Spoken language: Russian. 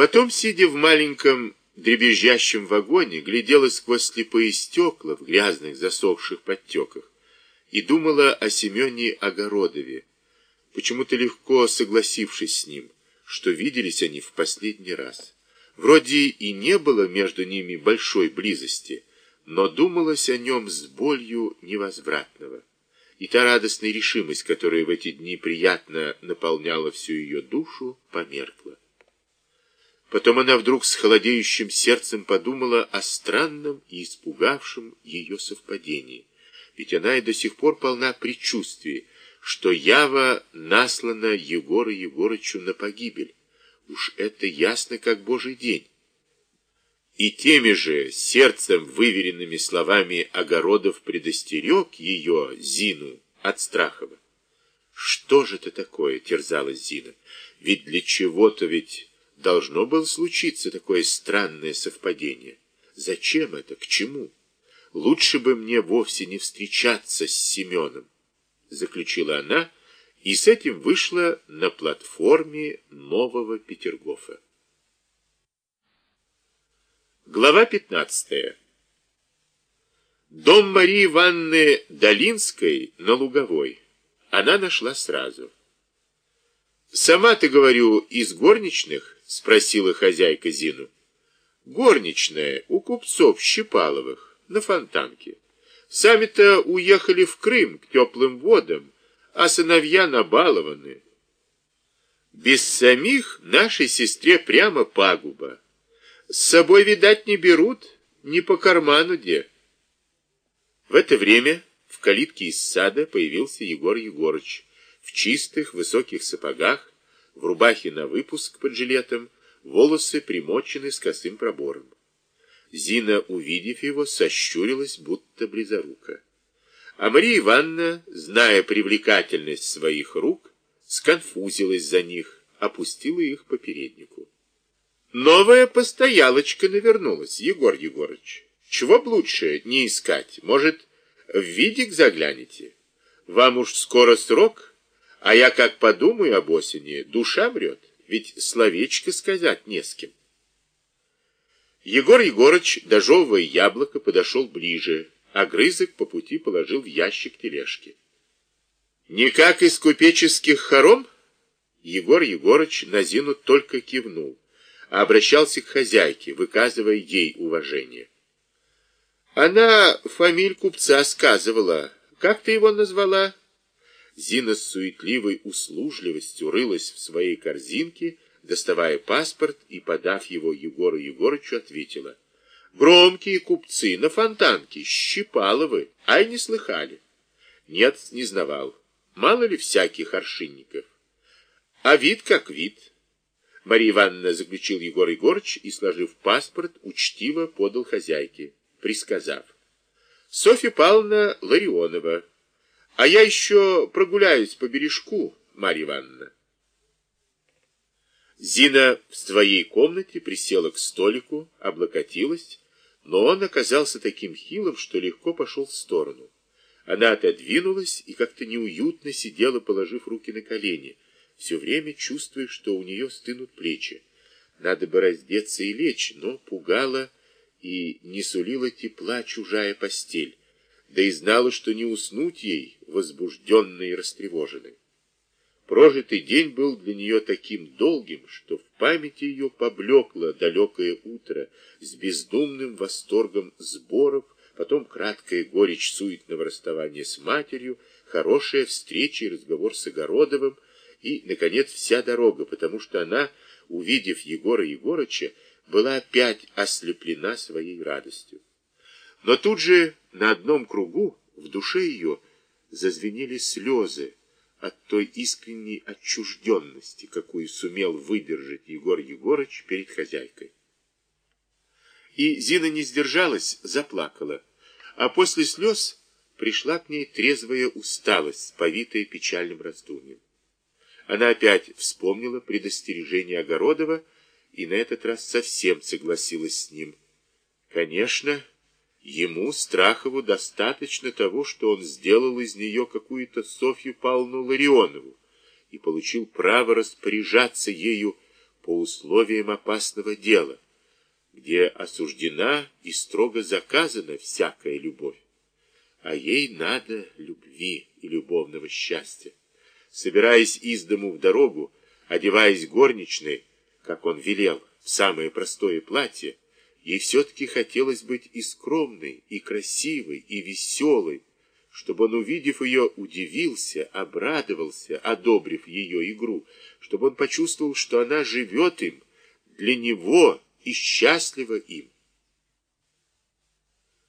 Потом, сидя в маленьком дребезжащем вагоне, глядела сквозь слепые стекла в грязных засохших подтеках и думала о Семене Огородове, почему-то легко согласившись с ним, что виделись они в последний раз. Вроде и не было между ними большой близости, но думалось о нем с болью невозвратного. И та радостная решимость, которая в эти дни приятно наполняла всю ее душу, померкла. Потом она вдруг с холодеющим сердцем подумала о странном и испугавшем ее совпадении. Ведь она и до сих пор полна предчувствий, что Ява наслана Егора Егорычу на погибель. Уж это ясно, как божий день. И теми же сердцем выверенными словами Огородов предостерег ее, Зину, от Страхова. Что же это такое, терзалась Зина? Ведь для чего-то ведь должно было случиться такое странное совпадение. Зачем это? К чему? Лучше бы мне вовсе не встречаться с Семеном заключила она, и с этим вышла на платформе нового Петергофа. Глава 15. Дом Марии Ивановны Долинской на Луговой она нашла сразу. «Сама ты, говорю, из горничных?» — спросила хозяйка Зину. «Горничная у купцов Щепаловых на Фонтанке». Сами-то уехали в Крым к теплым водам, а сыновья набалованы. Без самих нашей сестре прямо пагуба. С собой, видать, не берут, не по карману где. В это время в калитке из сада появился Егор Егорыч в чистых высоких сапогах, в рубахе на выпуск под жилетом, волосы примочены с косым пробором. Зина, увидев его, сощурилась, будто близорука. А Мария Ивановна, зная привлекательность своих рук, сконфузилась за них, опустила их по переднику. Новая постоялочка навернулась, Егор Егорыч. Чего б лучше не искать? Может, в видик заглянете? Вам уж скоро срок, а я как подумаю об осени, душа врет, ведь словечко сказать не с кем. Егор Егорыч, дожевывая яблоко, подошел ближе, а грызок по пути положил в ящик тележки. «Никак из купеческих хором?» Егор Егорыч на Зину только кивнул, а обращался к хозяйке, выказывая ей уважение. Она фамиль купца сказывала. Как ты его назвала? Зина с суетливой услужливостью рылась в своей корзинке, доставая паспорт и, подав его Егору Егорычу, ответила. Громкие купцы на фонтанке, Щипаловы, ай не слыхали. Нет, не знавал. Мало ли всяких аршинников. А вид как вид. Мария Ивановна заключил Егор Егорыч и, сложив паспорт, учтиво подал хозяйке, присказав. Софья Павловна Ларионова. А я еще прогуляюсь по бережку, Марья Ивановна. Зина в своей комнате присела к столику, облокотилась, но он оказался таким хилым, что легко пошел в сторону. Она отодвинулась и как-то неуютно сидела, положив руки на колени, все время чувствуя, что у нее стынут плечи. Надо бы раздеться и лечь, но пугала и не сулила тепла чужая постель, да и знала, что не уснуть ей, возбужденной и растревоженной. Прожитый день был для нее таким долгим, что в памяти ее поблекло далекое утро с бездумным восторгом сборов, потом краткая горечь суетного расставания с матерью, хорошая встреча и разговор с Огородовым, и, наконец, вся дорога, потому что она, увидев Егора Егорыча, была опять ослеплена своей радостью. Но тут же на одном кругу в душе ее зазвенели слезы, от той искренней отчужденности, какую сумел выдержать Егор Егорыч перед хозяйкой. И Зина не сдержалась, заплакала, а после слез пришла к ней трезвая усталость, повитая печальным раздумьем. Она опять вспомнила предостережение Огородова и на этот раз совсем согласилась с ним. Конечно, Ему, Страхову, достаточно того, что он сделал из нее какую-то Софью Павловну Ларионову и получил право распоряжаться ею по условиям опасного дела, где осуждена и строго заказана всякая любовь. А ей надо любви и любовного счастья. Собираясь из дому в дорогу, одеваясь горничной, как он велел, в самое простое платье, ей все-таки хотелось быть и скромной, и красивой, и веселой, чтобы он, увидев ее, удивился, обрадовался, одобрив ее игру, чтобы он почувствовал, что она живет им, для него и счастлива им.